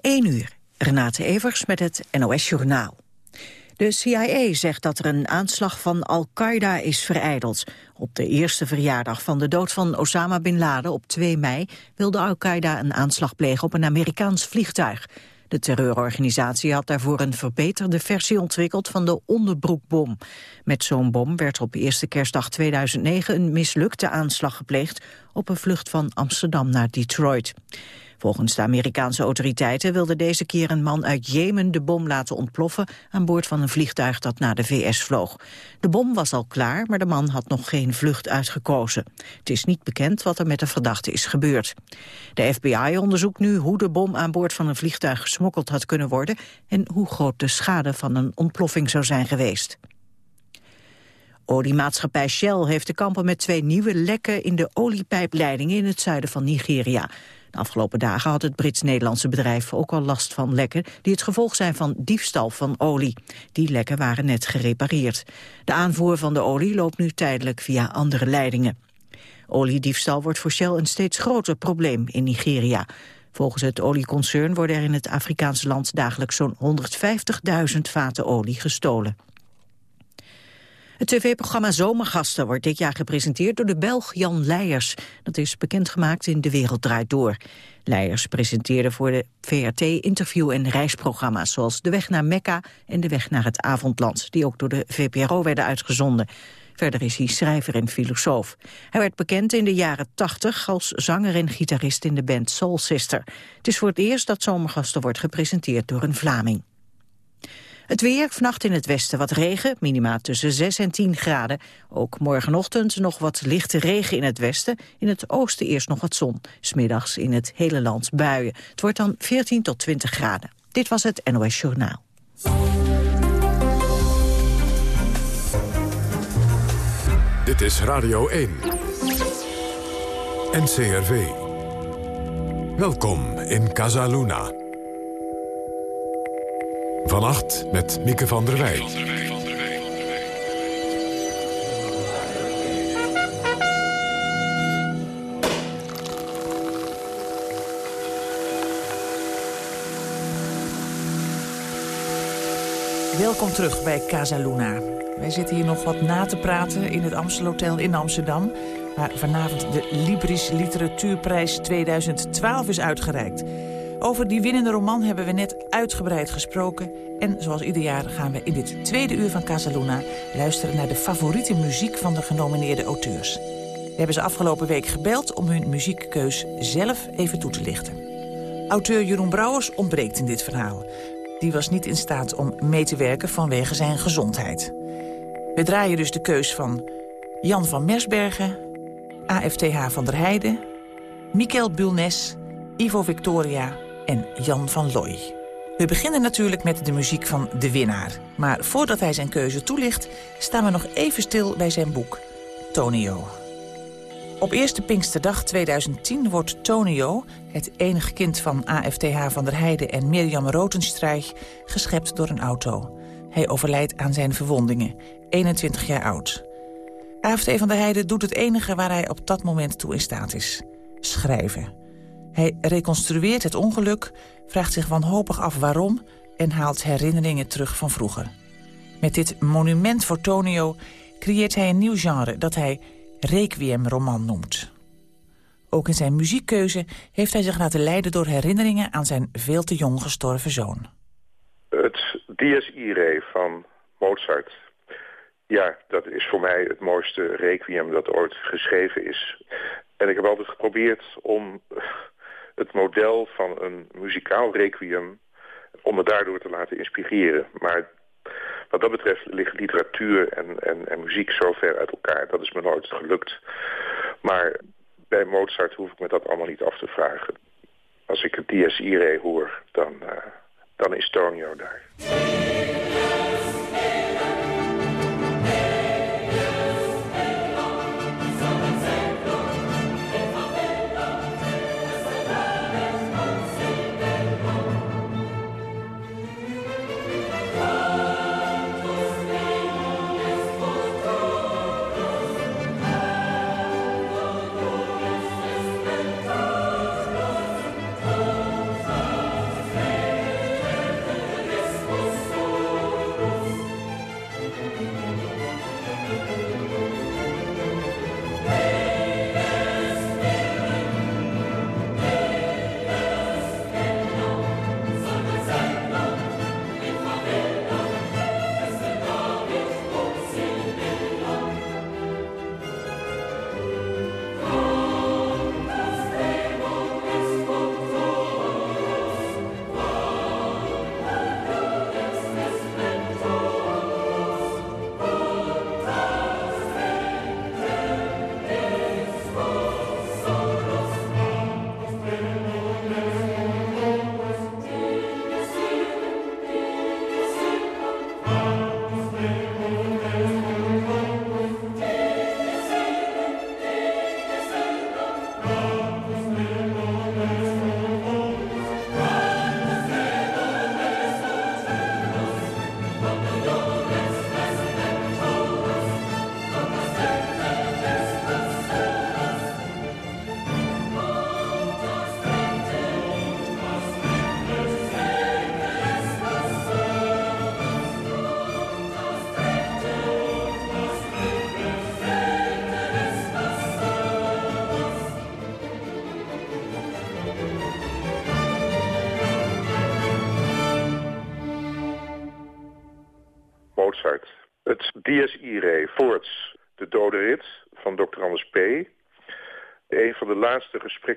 1 uur. Renate Evers met het NOS Journaal. De CIA zegt dat er een aanslag van Al-Qaeda is vereideld. Op de eerste verjaardag van de dood van Osama Bin Laden op 2 mei... wilde Al-Qaeda een aanslag plegen op een Amerikaans vliegtuig. De terreurorganisatie had daarvoor een verbeterde versie ontwikkeld van de onderbroekbom. Met zo'n bom werd op eerste kerstdag 2009 een mislukte aanslag gepleegd op een vlucht van Amsterdam naar Detroit. Volgens de Amerikaanse autoriteiten wilde deze keer een man uit Jemen de bom laten ontploffen aan boord van een vliegtuig dat naar de VS vloog. De bom was al klaar, maar de man had nog geen vlucht uitgekozen. Het is niet bekend wat er met de verdachte is gebeurd. De FBI onderzoekt nu hoe de bom aan boord van een vliegtuig gesmokkeld had kunnen worden en hoe groot de schade van een ontploffing zou zijn geweest. Oliemaatschappij Shell heeft te kampen met twee nieuwe lekken in de oliepijpleidingen in het zuiden van Nigeria. De afgelopen dagen had het Brits-Nederlandse bedrijf ook al last van lekken... die het gevolg zijn van diefstal van olie. Die lekken waren net gerepareerd. De aanvoer van de olie loopt nu tijdelijk via andere leidingen. Oliediefstal wordt voor Shell een steeds groter probleem in Nigeria. Volgens het olieconcern worden er in het Afrikaanse land dagelijks zo'n 150.000 vaten olie gestolen. Het tv-programma Zomergasten wordt dit jaar gepresenteerd door de Belg Jan Leijers. Dat is bekendgemaakt in De Wereld Draait Door. Leijers presenteerde voor de VRT interview- en reisprogramma's... zoals De Weg naar Mekka en De Weg naar het Avondland... die ook door de VPRO werden uitgezonden. Verder is hij schrijver en filosoof. Hij werd bekend in de jaren 80 als zanger en gitarist in de band Soul Sister. Het is voor het eerst dat Zomergasten wordt gepresenteerd door een Vlaming. Het weer, vannacht in het westen wat regen, minima tussen 6 en 10 graden. Ook morgenochtend nog wat lichte regen in het westen. In het oosten eerst nog wat zon. Smiddags in het hele land buien. Het wordt dan 14 tot 20 graden. Dit was het NOS Journaal. Dit is Radio 1. NCRV. Welkom in Casaluna. Vannacht met Mieke van der Wij. Welkom terug bij Casa Luna. Wij zitten hier nog wat na te praten in het Amstelhotel in Amsterdam... waar vanavond de Libris Literatuurprijs 2012 is uitgereikt. Over die winnende roman hebben we net uitgebreid gesproken. En zoals ieder jaar gaan we in dit tweede uur van Casaluna... luisteren naar de favoriete muziek van de genomineerde auteurs. We hebben ze afgelopen week gebeld om hun muziekkeus zelf even toe te lichten. Auteur Jeroen Brouwers ontbreekt in dit verhaal. Die was niet in staat om mee te werken vanwege zijn gezondheid. We draaien dus de keus van Jan van Mersbergen... AFTH van der Heijden, Mikkel Bulnes, Ivo Victoria en Jan van Looy. We beginnen natuurlijk met de muziek van de winnaar. Maar voordat hij zijn keuze toelicht, staan we nog even stil bij zijn boek Tonio. Op eerste Pinksterdag 2010 wordt Tonio, het enige kind van AFTH van der Heijden en Mirjam Rotenstreich, geschept door een auto. Hij overlijdt aan zijn verwondingen, 21 jaar oud. AFT van der Heijden doet het enige waar hij op dat moment toe in staat is. Schrijven. Hij reconstrueert het ongeluk, vraagt zich wanhopig af waarom... en haalt herinneringen terug van vroeger. Met dit monument voor Tonio creëert hij een nieuw genre... dat hij requiem-roman noemt. Ook in zijn muziekkeuze heeft hij zich laten leiden door herinneringen... aan zijn veel te jong gestorven zoon. Het Dies Irae van Mozart. Ja, dat is voor mij het mooiste requiem dat ooit geschreven is. En ik heb altijd geprobeerd om het model van een muzikaal requiem om me daardoor te laten inspireren. Maar wat dat betreft ligt literatuur en, en, en muziek zo ver uit elkaar. Dat is me nooit gelukt. Maar bij Mozart hoef ik me dat allemaal niet af te vragen. Als ik het Dies Irae hoor, dan, uh, dan is Tonio daar.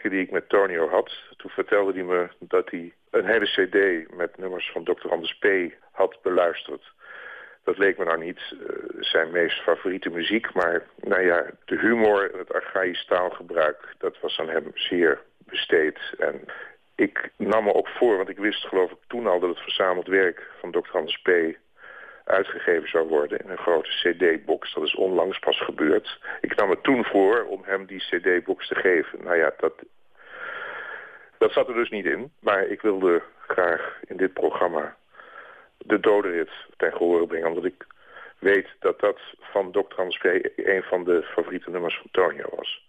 Die ik met Tonio had... toen vertelde hij me dat hij een hele cd met nummers van Dr. Anders P. had beluisterd. Dat leek me nou niet uh, zijn meest favoriete muziek... maar nou ja, de humor en het archaïsch taalgebruik... dat was aan hem zeer besteed. En ik nam me ook voor, want ik wist geloof ik toen al... dat het verzameld werk van Dr. Anders P uitgegeven zou worden in een grote cd-box. Dat is onlangs pas gebeurd. Ik nam het toen voor om hem die cd-box te geven. Nou ja, dat, dat zat er dus niet in. Maar ik wilde graag in dit programma de dodenrit ten gehore brengen. Omdat ik weet dat dat van Dr. Hans P. een van de favoriete nummers van Tonio was.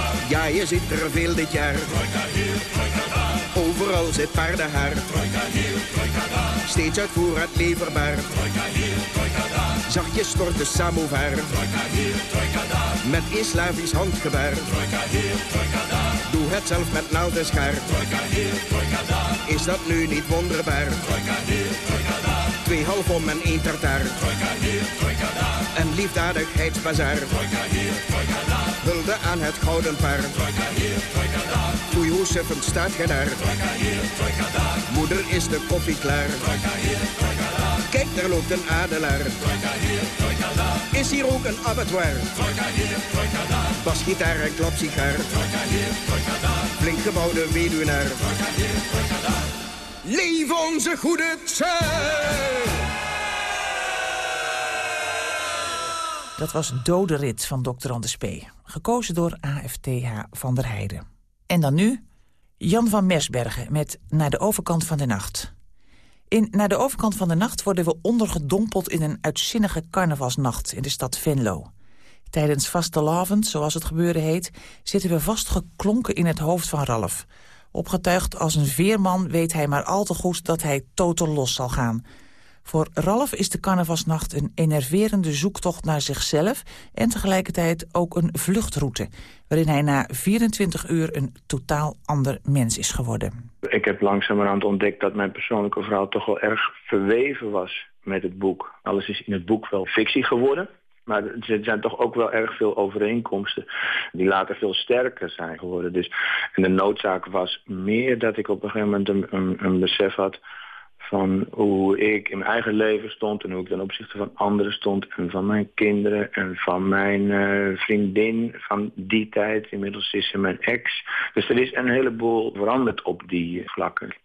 Ja, je ziet er veel dit jaar. Trojka hier, trojka daar. Overal zit paardenhaar. Trojka hier, trojka daar. Steeds uit voorraad leverbaar. Trojka hier, trojka daar. Zachtjes stort de samovar. Trojka hier, trojka daar. Met een handgebaar. Trojka hier, trojka daar. Doe het zelf met naald en schaar. Trojka hier, trojka daar. Is dat nu niet wonderbaar? Trojka hier, trojka daar. Twee half om en één tartaar. Trojka hier, liefdadigheidsbazaar. Hulde aan het gouden paar. Trojka hier, trojka staat daar. Moeder is de koffie klaar. Kijk, daar loopt een adelaar. Is hier ook een abattoir? Trojka hier, trojka daar. Basgitaar en klapsigaar. Flink gebouwde weduwnaar. Leef onze goede tijd! Dat was Dode Rit van Dr. Anders. Gekozen door AFTH van der Heijden. En dan nu Jan van Mersbergen met Naar de overkant van de nacht. In Naar de overkant van de nacht worden we ondergedompeld... in een uitzinnige carnavalsnacht in de stad Venlo. Tijdens vastelavond, zoals het gebeuren heet... zitten we vastgeklonken in het hoofd van Ralf. Opgetuigd als een veerman weet hij maar al te goed... dat hij totaal los zal gaan... Voor Ralf is de carnavalsnacht een enerverende zoektocht naar zichzelf... en tegelijkertijd ook een vluchtroute... waarin hij na 24 uur een totaal ander mens is geworden. Ik heb langzamerhand ontdekt dat mijn persoonlijke verhaal toch wel erg verweven was met het boek. Alles is in het boek wel fictie geworden. Maar er zijn toch ook wel erg veel overeenkomsten die later veel sterker zijn geworden. Dus, en de noodzaak was meer dat ik op een gegeven moment een, een, besef had van hoe ik in mijn eigen leven stond... en hoe ik ten opzichte van anderen stond... en van mijn kinderen en van mijn eh, vriendin van die tijd. Inmiddels is ze mijn ex. Dus er is een heleboel veranderd op die vlakken.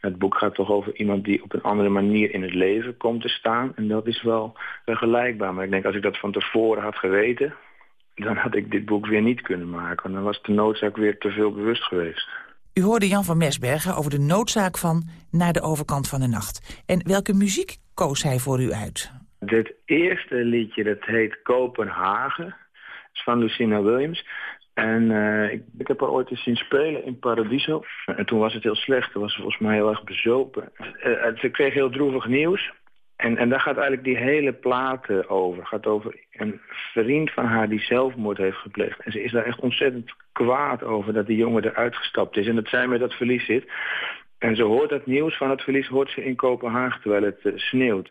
Het boek gaat toch over iemand die op een andere manier in het leven komt te staan. En dat is wel vergelijkbaar. Maar ik denk als ik dat van tevoren had geweten... dan had ik dit boek weer niet kunnen maken. Dan was de noodzaak weer te veel bewust geweest. U hoorde Jan van Mesbergen over de noodzaak van Naar de overkant van de nacht. En welke muziek koos hij voor u uit? Dit eerste liedje, dat heet Kopenhagen. is van Lucina Williams. En uh, ik, heb haar ooit eens zien spelen in Paradiso. En toen was het heel slecht. Toen was ze volgens mij heel erg bezopen. Uh, ze kreeg heel droevig nieuws. En, en daar gaat eigenlijk die hele plaat over. Gaat over een vriend van haar die zelfmoord heeft gepleegd. En ze is daar echt ontzettend kwaad over dat die jongen eruit gestapt is. En dat zij met dat verlies zit. En ze hoort dat nieuws van het verlies hoort ze in Kopenhagen terwijl het sneeuwt.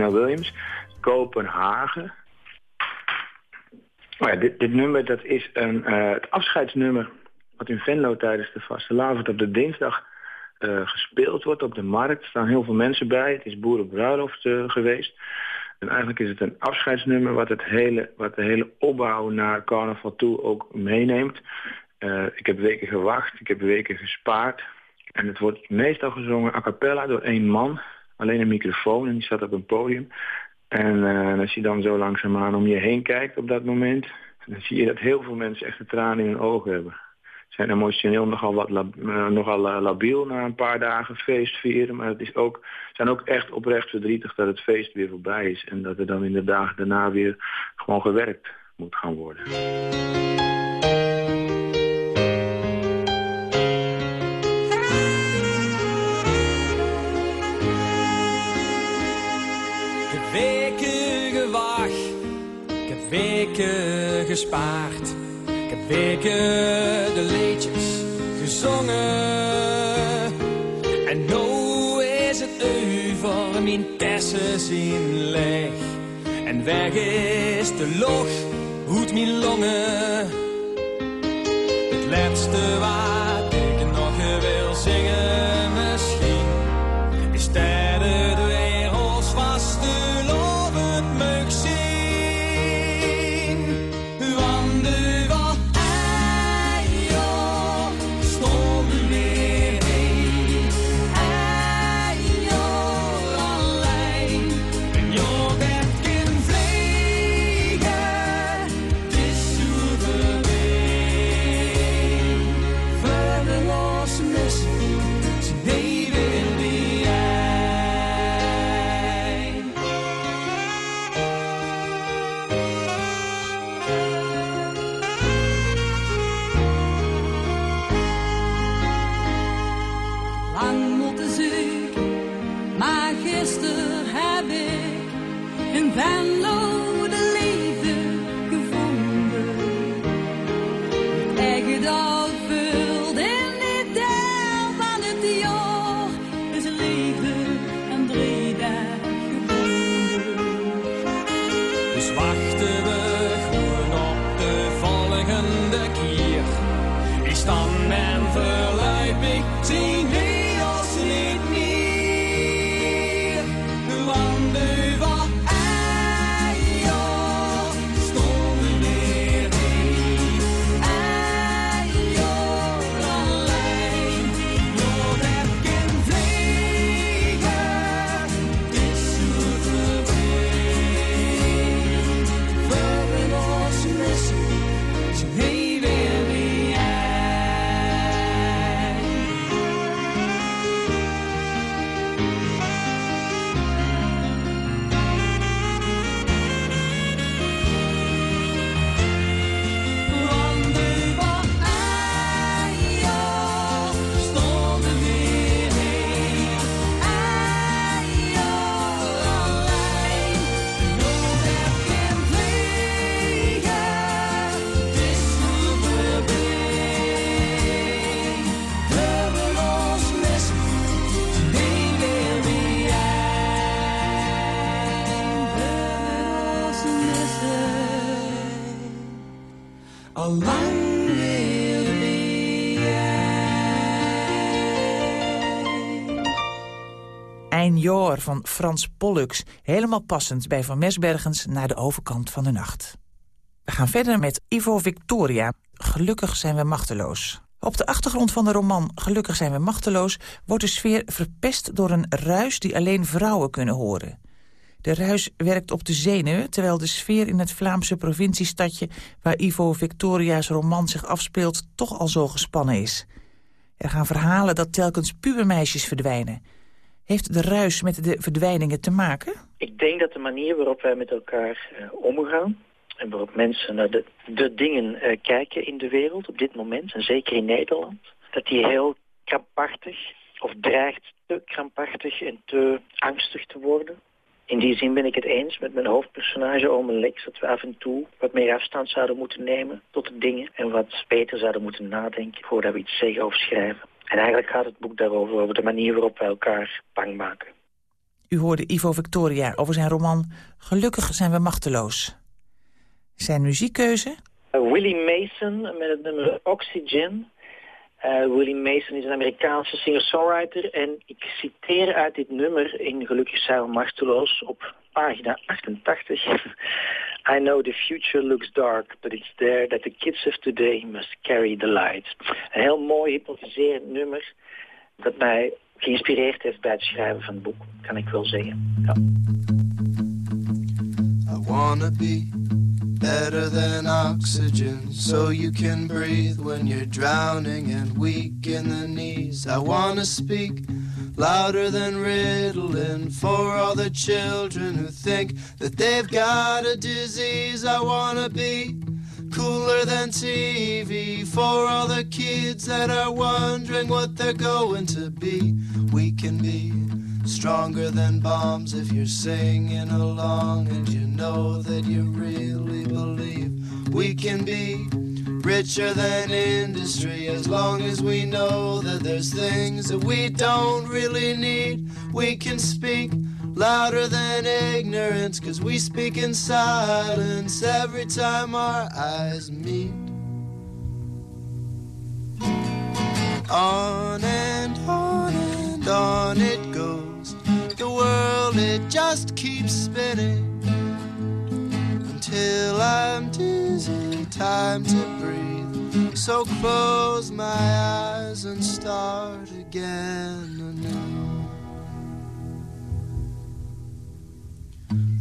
Lucina Williams, Kopenhagen. Oh ja, dit, dit nummer dat is een, uh, het afscheidsnummer wat in Venlo tijdens de vastelavond op de dinsdag uh, gespeeld wordt op de markt. Er staan heel veel mensen bij. Het is boerenbruiloft uh, geweest. En eigenlijk is het een afscheidsnummer wat, het hele, wat de hele opbouw naar carnaval toe ook meeneemt. Ik heb weken gewacht, ik heb weken gespaard. En het wordt meestal gezongen a cappella door één man. Alleen een microfoon en die staat op een podium. En uh, als je dan zo langzaamaan om je heen kijkt op dat moment... dan zie je dat heel veel mensen echt de tranen in hun ogen hebben zijn emotioneel nogal, wat uh, nogal uh, labiel na een paar dagen feest vieren. Maar het is ook, zijn ook echt oprecht verdrietig dat het feest weer voorbij is. En dat er dan in de dagen daarna weer gewoon gewerkt moet gaan worden. Gespaard. Ik heb weken de liedjes gezongen. En nu is het u voor mijn tessen zien leg. En weg is de loch uit mijn longen. Het laatste wat Eindjoor van Frans Pollux. Helemaal passend bij Van Mesbergens naar de overkant van de nacht. We gaan verder met Ivo Victoria. Gelukkig zijn we machteloos. Op de achtergrond van de roman Gelukkig zijn we machteloos... wordt de sfeer verpest door een ruis die alleen vrouwen kunnen horen. De ruis werkt op de zenuwen... terwijl de sfeer in het Vlaamse provinciestadje... waar Ivo Victoria's roman zich afspeelt... toch al zo gespannen is. Er gaan verhalen dat telkens pubermeisjes verdwijnen. Heeft de ruis met de verdwijningen te maken? Ik denk dat de manier waarop wij met elkaar eh, omgaan... en waarop mensen naar de, de dingen eh, kijken in de wereld op dit moment... en zeker in Nederland... dat die heel krampachtig of dreigt te krampachtig en te angstig te worden. In die zin ben ik het eens met mijn hoofdpersonage Ome Lex... dat we af en toe wat meer afstand zouden moeten nemen tot de dingen... en wat beter zouden moeten nadenken voordat we iets zeggen of schrijven. En eigenlijk gaat het boek daarover, over de manier waarop wij elkaar bang maken. U hoorde Ivo Victoria over zijn roman Gelukkig zijn we machteloos. Zijn muziekkeuze? Uh, Willie Mason met het nummer Oxygen. Uh, Willie Mason is een Amerikaanse singer-songwriter en ik citeer uit dit nummer in Gelukkig zijn we machteloos op pagina 88. I know the future looks dark, but it's there that the kids of today must carry the light. Een heel mooi hypnotiserend nummer dat mij geïnspireerd heeft bij het schrijven van het boek, kan ik wel zeggen. Ja. I be better than oxygen so you can breathe when you're drowning and weak in the knees. I wanna speak louder than Ritalin for all the children who think that they've got a disease. I wanna be cooler than TV for all the kids that are wondering what they're going to be. We can be stronger than bombs if you're singing along and you know that you really believe. We can be richer than industry as long as we know that there's things that we don't really need. We can speak louder than ignorance, cause we speak in silence every time our eyes meet. On and on and on it goes. World, it just keeps spinning until I'm dizzy. Time to breathe. So close my eyes and start again anew.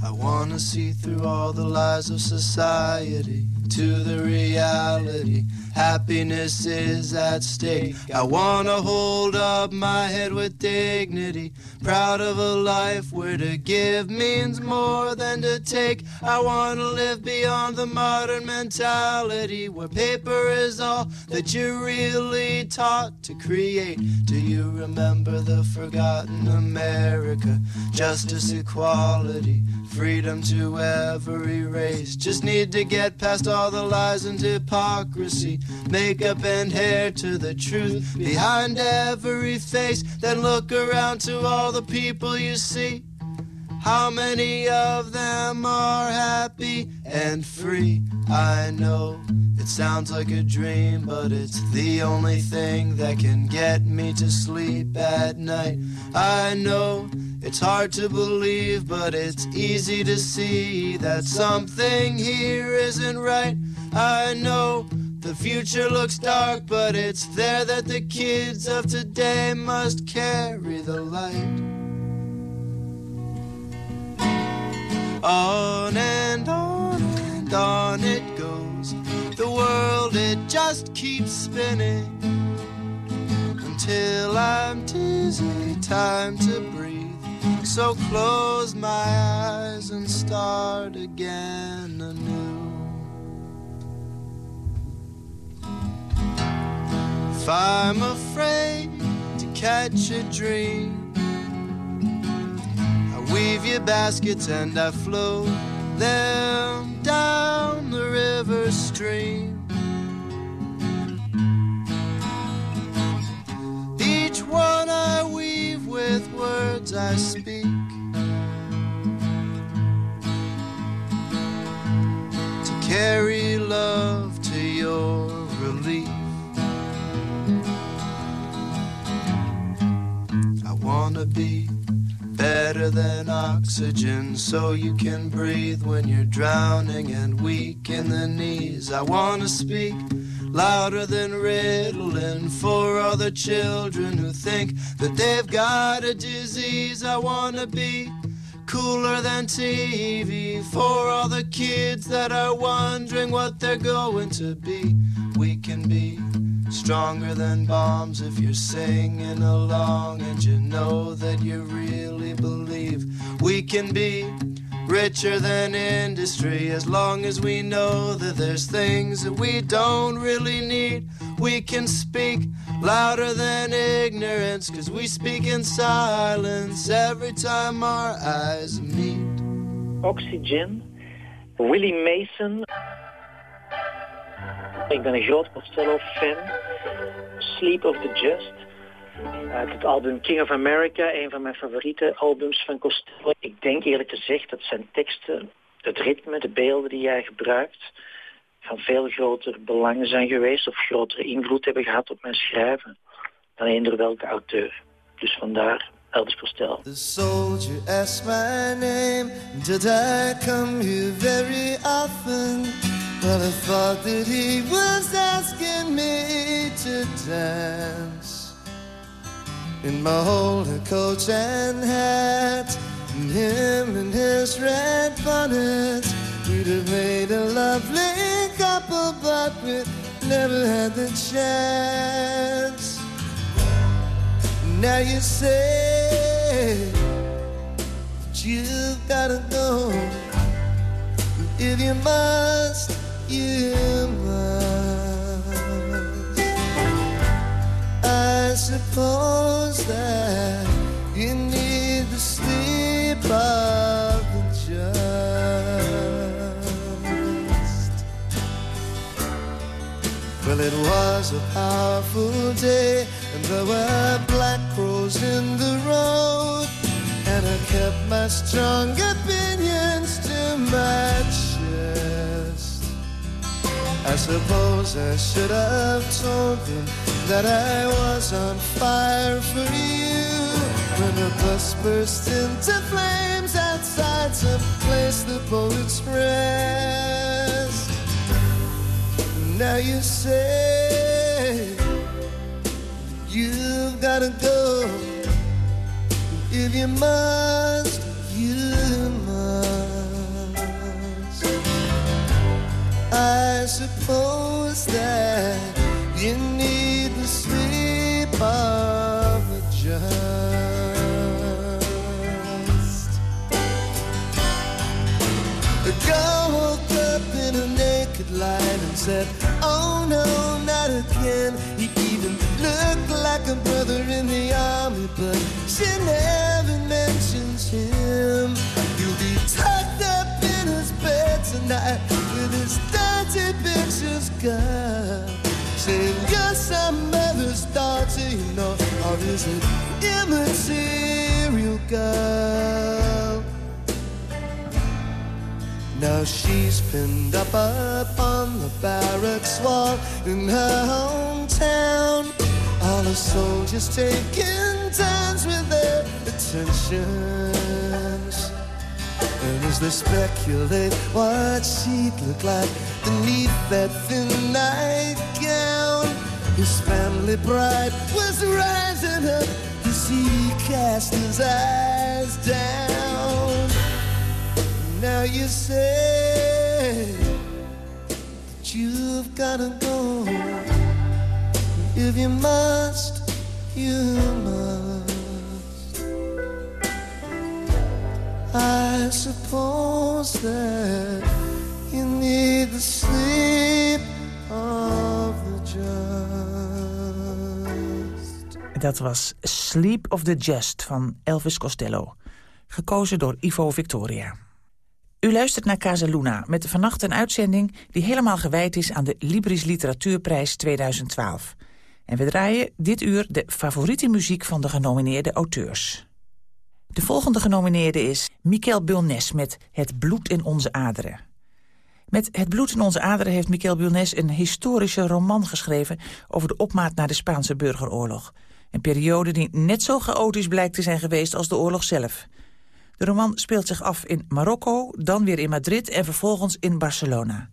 I wanna see through all the lies of society to the reality. Happiness is at stake. I wanna hold up my head with dignity. Proud of a life where to give means more than to take. I wanna live beyond the modern mentality where paper is all that you're really taught to create. Do you remember the forgotten America? Justice, equality, freedom to every race. Just need to get past all the lies and hypocrisy. Makeup and hair to the truth behind every face. Then look around to all the people you see. How many of them are happy and free? I know it sounds like a dream, but it's the only thing that can get me to sleep at night. I know it's hard to believe, but it's easy to see that something here isn't right. I know the future looks dark, but it's there that the kids of today must carry the light. On and on and on it goes. The world, it just keeps spinning until I'm dizzy. Time to breathe. So close my eyes and start again anew. If I'm afraid to catch a dream, I weave your baskets and I float them down the river stream. Each one I weave with words I speak. To carry love to your relief. I wanna be better than oxygen so you can breathe when you're drowning and weak in the knees. I wanna speak louder than Ritalin for all the children who think that they've got a disease. I wanna be cooler than TV for all the kids that are wondering what they're going to be. We can be stronger than bombs if you're singing along and you know that you really believe. We can be richer than industry as long as we know that there's things that we don't really need. We can speak louder than ignorance because we speak in silence every time our eyes meet. Oxygen, Willie Mason. Ik ben een groot Costello-fan. Sleep of the Just. Uit het album King of America, een van mijn favoriete albums van Costello. Ik denk eerlijk gezegd dat zijn teksten, het ritme, de beelden die hij gebruikt... van veel groter belang zijn geweest of grotere invloed hebben gehad op mijn schrijven... dan eender welke auteur. Dus vandaar Elvis Costello. The soldier asked my name, did I come here very often? Well, I thought that he was asking me to. In my holder coat and hat, and him in his red bonnet, we'd have made a lovely couple, but we never had the chance. Now you say that you've gotta go. If you must, you must. Suppose that you need the sleep of the just. Well, it was a powerful day, and there were black crows in the road. And I kept my strong opinions to my chest. I suppose I should have told them that I was on fire for you. When the bus burst into flames outside some place the poets rest. Now you say you've gotta go. If you must, you must. I suppose that you need the sleep of the just. The girl up in a naked light and said, Oh no, not again. He even looked like a brother in the army, but she never mentions him. He'll be tucked up in his bed tonight with his dirty pictures gone. Some mother's know, or is it immaterial girl? Now she's pinned up upon the barracks wall in her hometown. All the soldiers taking turns with their attentions. And as they speculate what she'd look like beneath that thin nightgown, his family pride was rising up as he cast his eyes down. Now you say that you've gotta go. If you must, you must. I suppose that you need the sleep of Dat was Sleep of the Just van Elvis Costello. Gekozen door Ivo Victoria. U luistert naar Casa Luna met vannacht een uitzending... die helemaal gewijd is aan de Libris Literatuurprijs 2012. En we draaien dit uur de favoriete muziek van de genomineerde auteurs. De volgende genomineerde is Michael Bulnes met Het bloed in onze aderen. Met Het bloed in onze aderen heeft Michael Bulnes een historische roman geschreven... over de opmaat naar de Spaanse burgeroorlog. Een periode die net zo chaotisch blijkt te zijn geweest als de oorlog zelf... De roman speelt zich af in Marokko, dan weer in Madrid en vervolgens in Barcelona.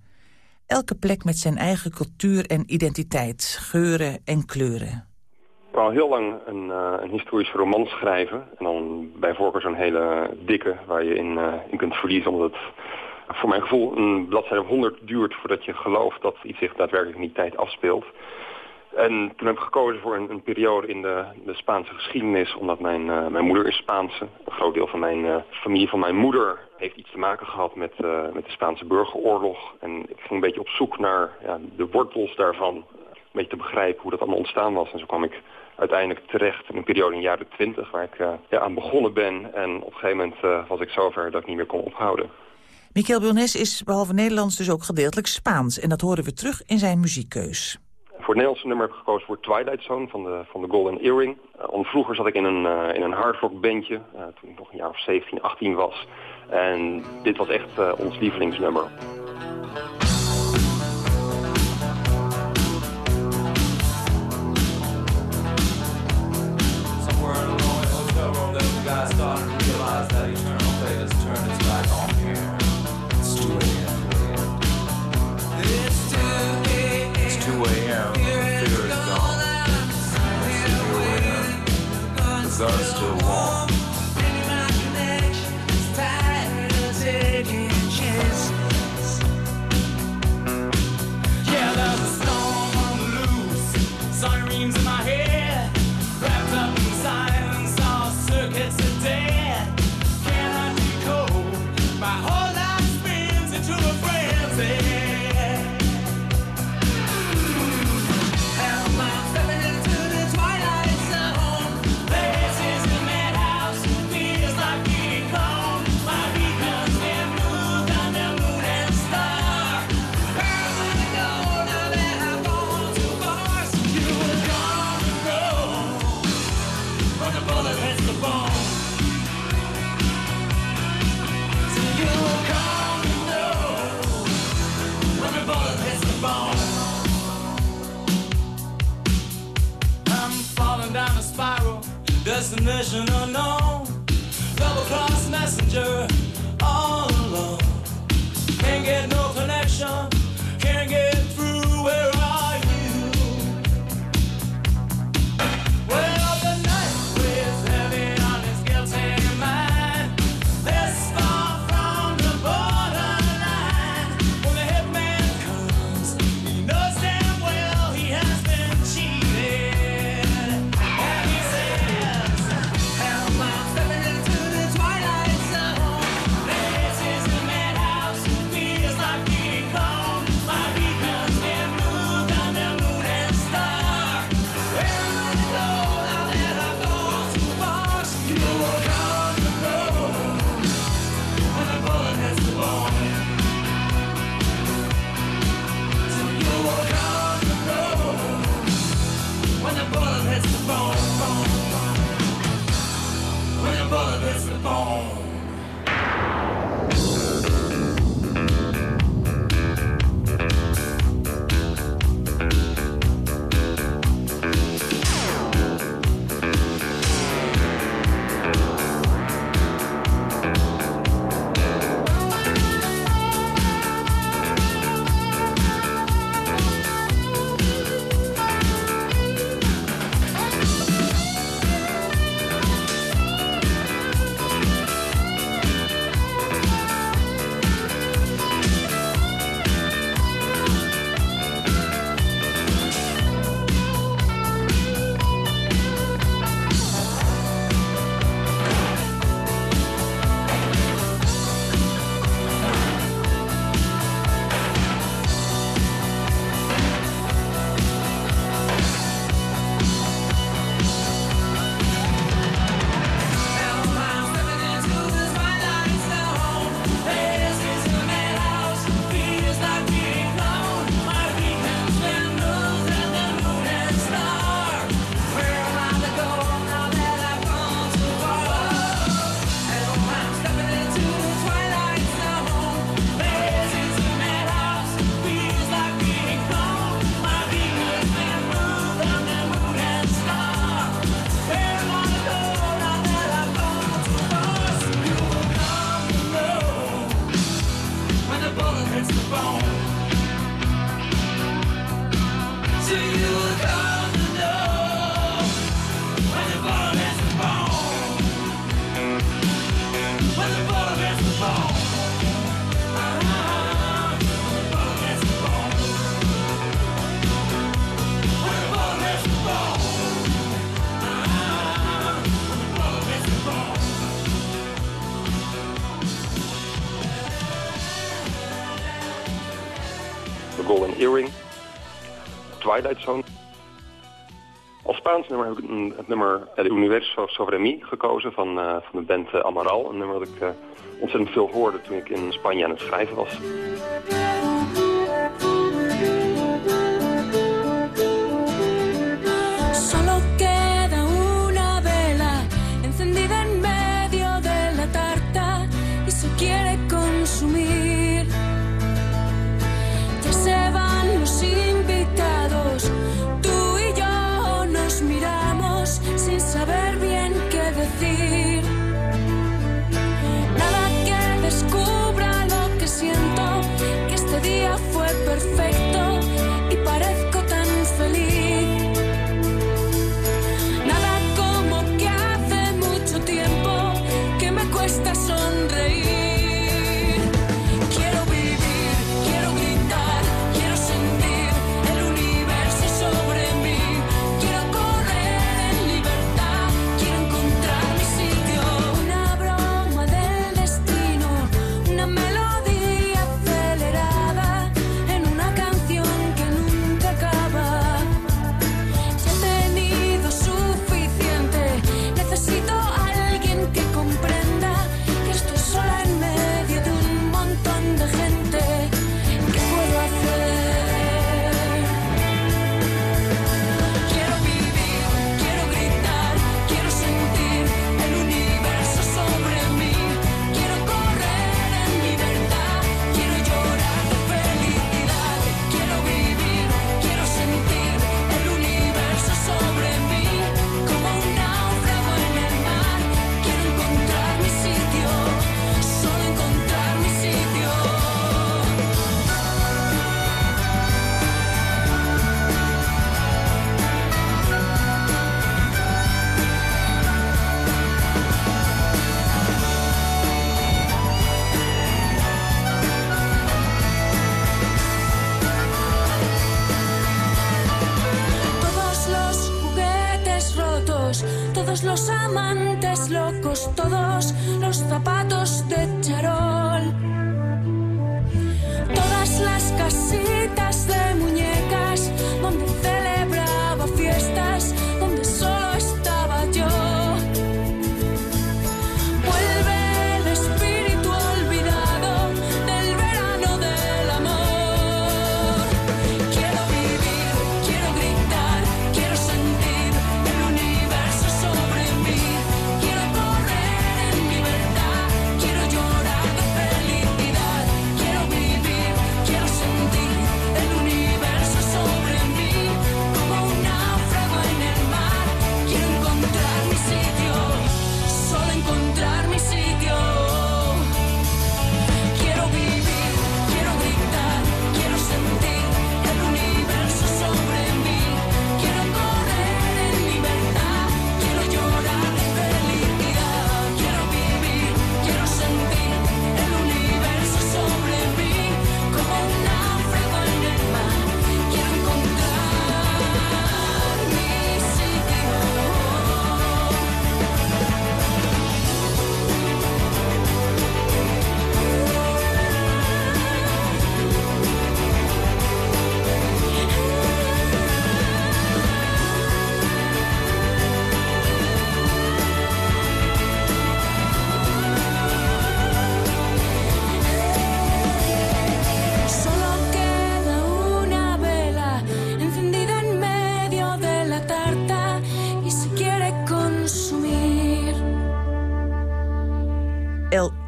Elke plek met zijn eigen cultuur en identiteit, geuren en kleuren. Ik wou heel lang een, uh, een historische roman schrijven. En dan bij voorkeur zo'n hele dikke waar je in, uh, in kunt verliezen. Omdat het voor mijn gevoel een bladzijde of honderd duurt voordat je gelooft dat iets zich daadwerkelijk in die tijd afspeelt. En toen heb ik gekozen voor een, een periode in de, de, Spaanse geschiedenis... omdat mijn, uh, mijn moeder is Spaanse. Een groot deel van mijn uh, familie van mijn moeder heeft iets te maken gehad met, uh, met de Spaanse burgeroorlog. En ik ging een beetje op zoek naar ja, de wortels daarvan. Een beetje te begrijpen hoe dat allemaal ontstaan was. En zo kwam ik uiteindelijk terecht in een periode in de jaren twintig... waar ik ja, aan begonnen ben. En op een gegeven moment was ik zover dat ik niet meer kon ophouden. Michael Bulnes is behalve Nederlands dus ook gedeeltelijk Spaans. En dat horen we terug in zijn muziekkeus voor het Nederlandse nummer heb ik gekozen voor Twilight Zone van de, van de Golden Earring. Eh, vroeger zat ik in een, eh, in een hardrock bandje, eh, toen ik nog een jaar of 17, 18 was. En dit was echt ons lievelingsnummer. a.m. The fear is gone. It's 2 a.m. The still warm. Twilight Zone. Als Spaans nummer heb ik mm, het nummer eh, El Universo Sobre gekozen van, eh, van de band eh, Amaral. Een nummer dat ik ontzettend veel hoorde toen ik in Spanje aan het schrijven was.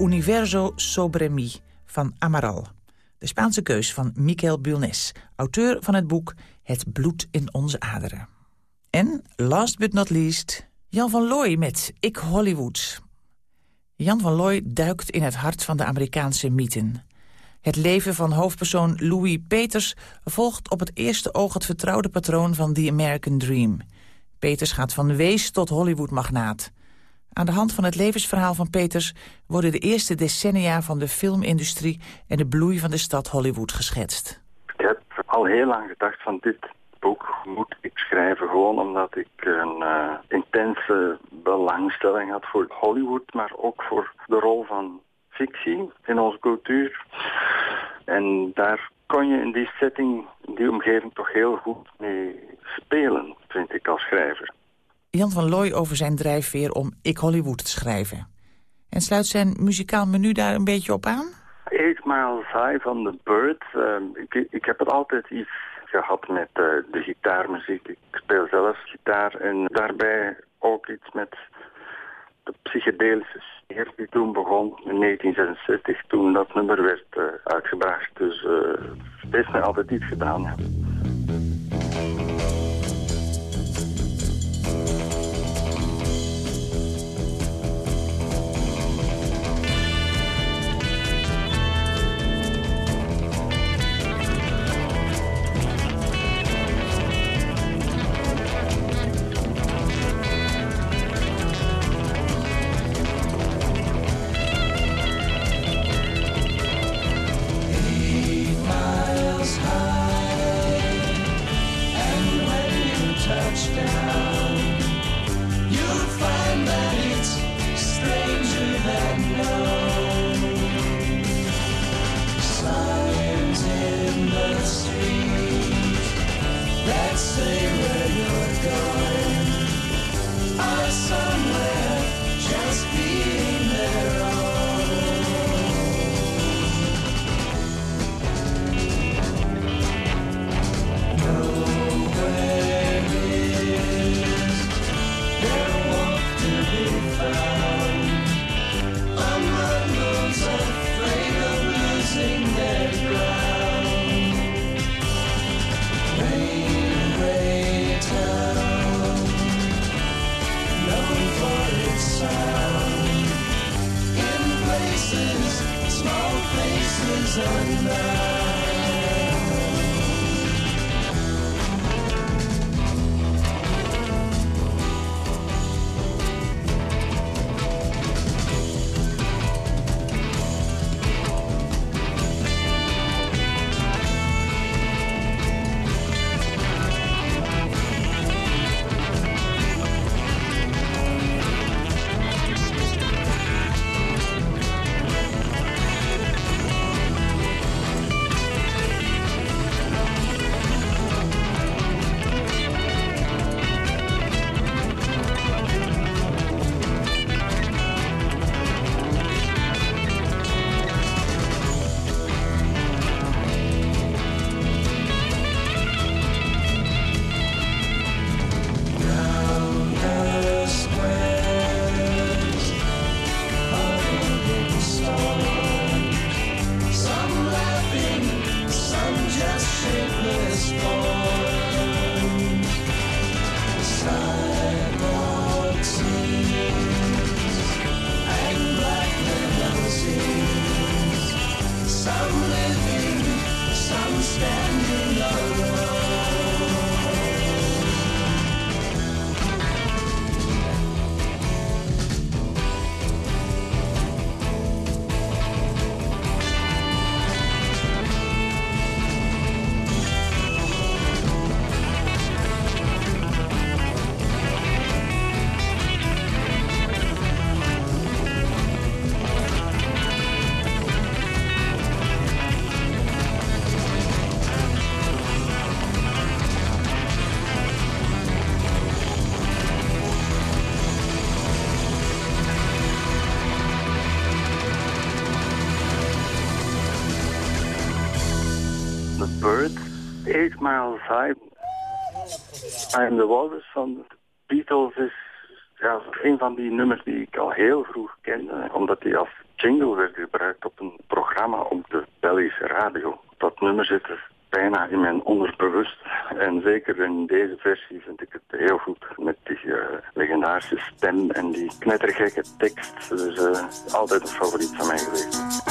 Universo sobre mí van Amaral. De Spaanse keus van Miquel Bulnes, auteur van het boek Het bloed in onze aderen. En, last but not least, Jan van Looy met Ik Hollywood. Jan van Looy duikt in het hart van de Amerikaanse mythen. Het leven van hoofdpersoon Louis Peters volgt op het eerste oog het vertrouwde patroon van The American Dream. Peters gaat van wees tot Hollywood-magnaat. Aan de hand van het levensverhaal van Peters worden de eerste decennia van de filmindustrie en de bloei van de stad Hollywood geschetst. Ik heb al heel lang gedacht van dit boek moet ik schrijven gewoon omdat ik een eh, intense belangstelling had voor Hollywood, maar ook voor de rol van fictie in onze cultuur. En daar kon je in die setting, in die omgeving toch heel goed mee spelen, vind ik als schrijver. Jan van Looy over zijn drijfveer om Ik Hollywood te schrijven. En sluit zijn muzikaal menu daar een beetje op aan? Eight Miles High van The Bird. eh, ik, ik heb het altijd iets gehad met eh, de gitaarmuziek. Ik speel zelf gitaar en daarbij ook iets met de psychedelische sfeer die toen begon in 1966, toen dat nummer werd eh, uitgebracht. Dus eh, het heeft mij altijd iets gedaan. I'm the Walrus van Beatles is ja, een van die nummers die ik al heel vroeg kende. Omdat die als jingle werd gebruikt op een programma op de Belgische radio. Dat nummer zit er bijna in mijn onderbewust. En zeker in deze versie vind ik het heel goed. Met die uh, legendarische stem en die knettergekke tekst. Dus uh, altijd een favoriet van mij geweest.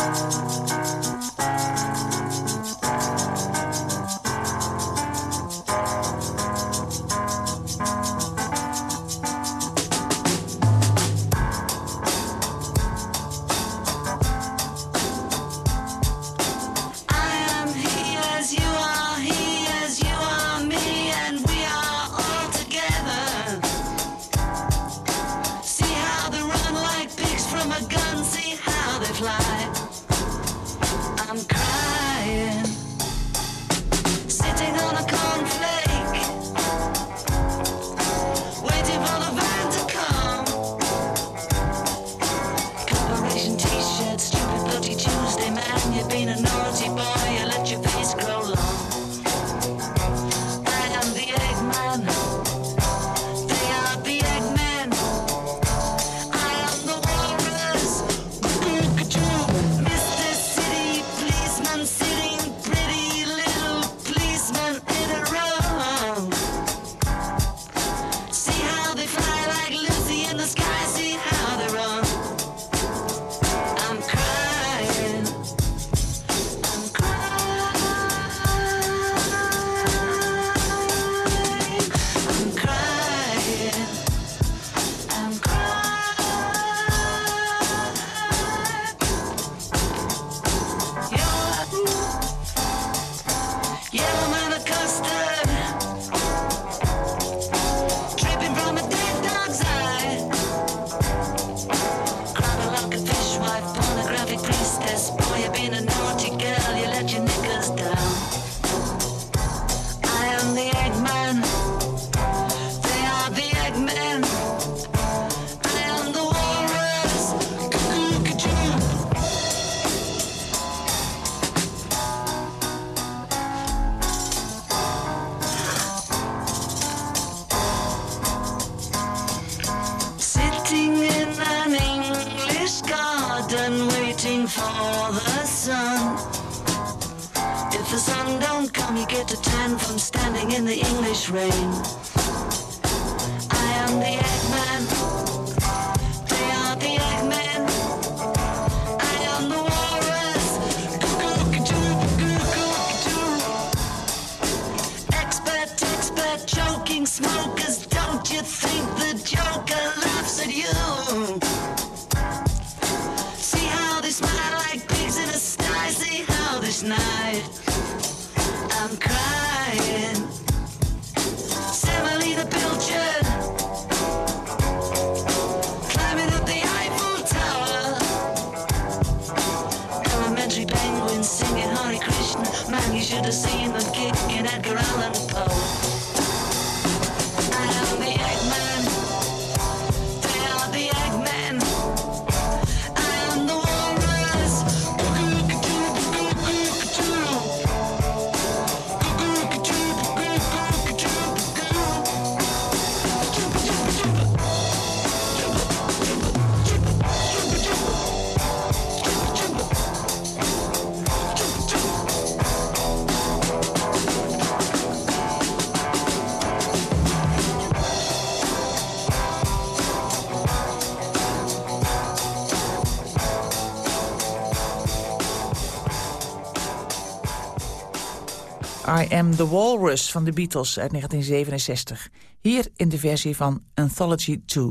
I Am The Walrus van de Beatles uit 1967. Hier in de versie van Anthology 2.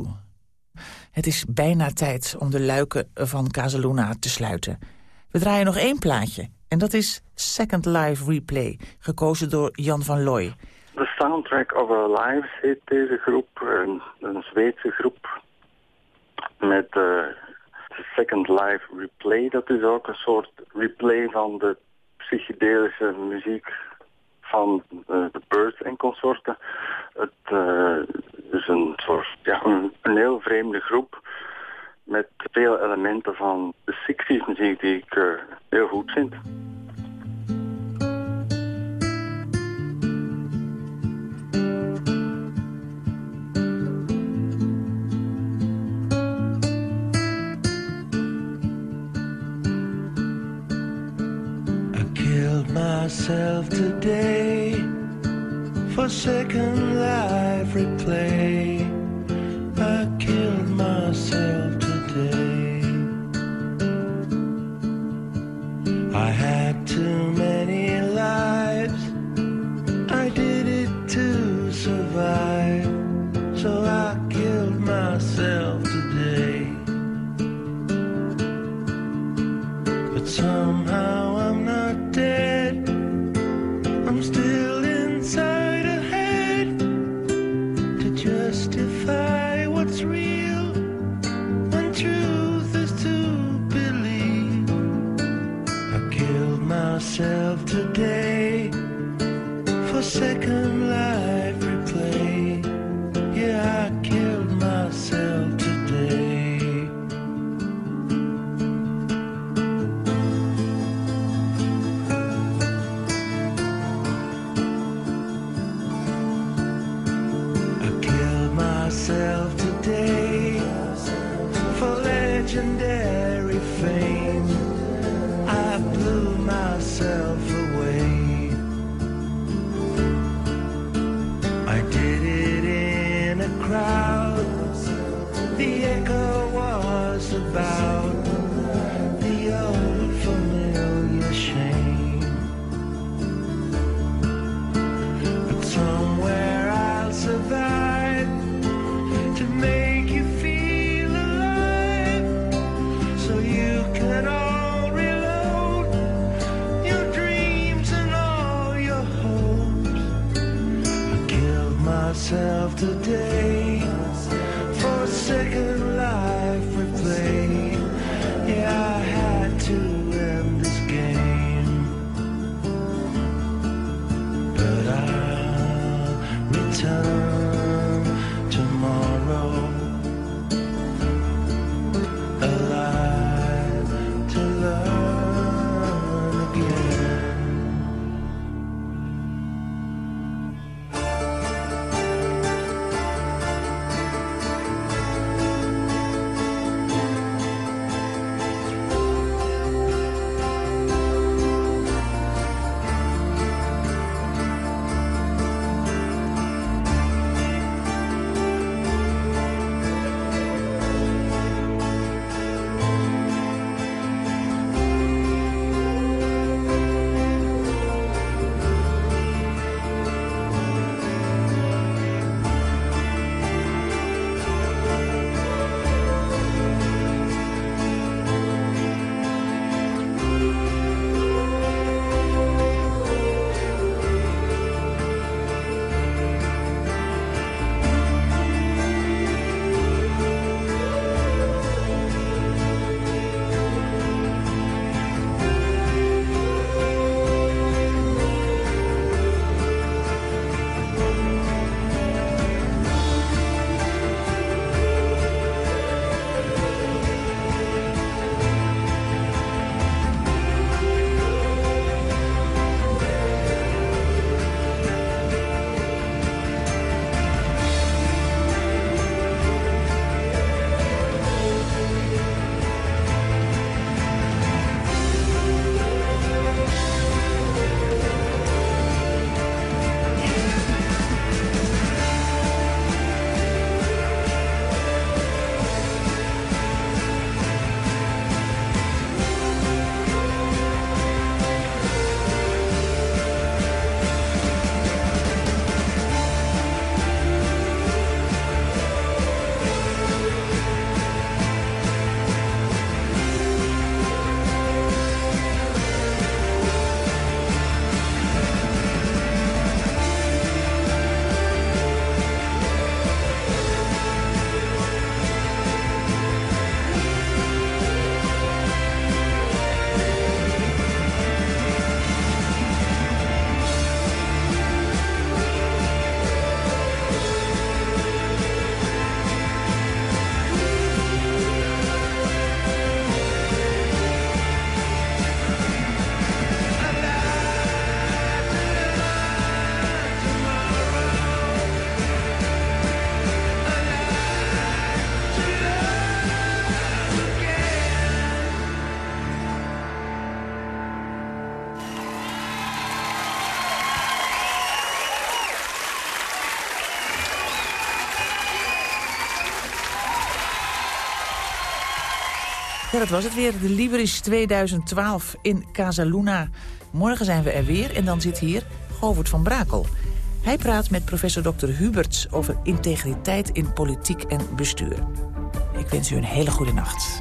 Het is bijna tijd om de luiken van Casaluna te sluiten. We draaien nog één plaatje. En dat is Second Life Replay, gekozen door Jan van Looy. The Soundtrack of Our Lives heet deze groep, een, een Zweedse groep. Met uh, Second Life Replay, dat is ook een soort replay van de psychedelische muziek van uh, de Birds en consorten. Het uh, is een soort, ja, een, een, heel vreemde groep met veel elementen van de 60s muziek die ik uh, heel goed vind. Myself today for second life replay. I killed myself today. I had too many lives. I did it to survive. So I killed myself today. But somehow Ja, dat was het weer. De Libris 2012 in Casaluna. Morgen zijn we er weer en dan zit hier Govert van Brakel. Hij praat met professor Dr. Huberts over integriteit in politiek en bestuur. Ik wens u een hele goede nacht.